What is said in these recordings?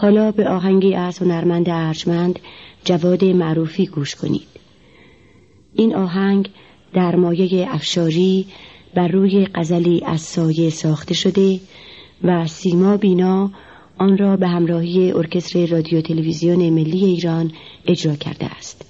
حالا به آهنگی از هنرمند ارجمند جواد معروفی گوش کنید. این آهنگ در مایه افشاری بر روی قزلی از سایه ساخته شده و سیما بینا آن را به همراهی ارکستر رادیو تلویزیون ملی ایران اجرا کرده است.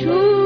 छू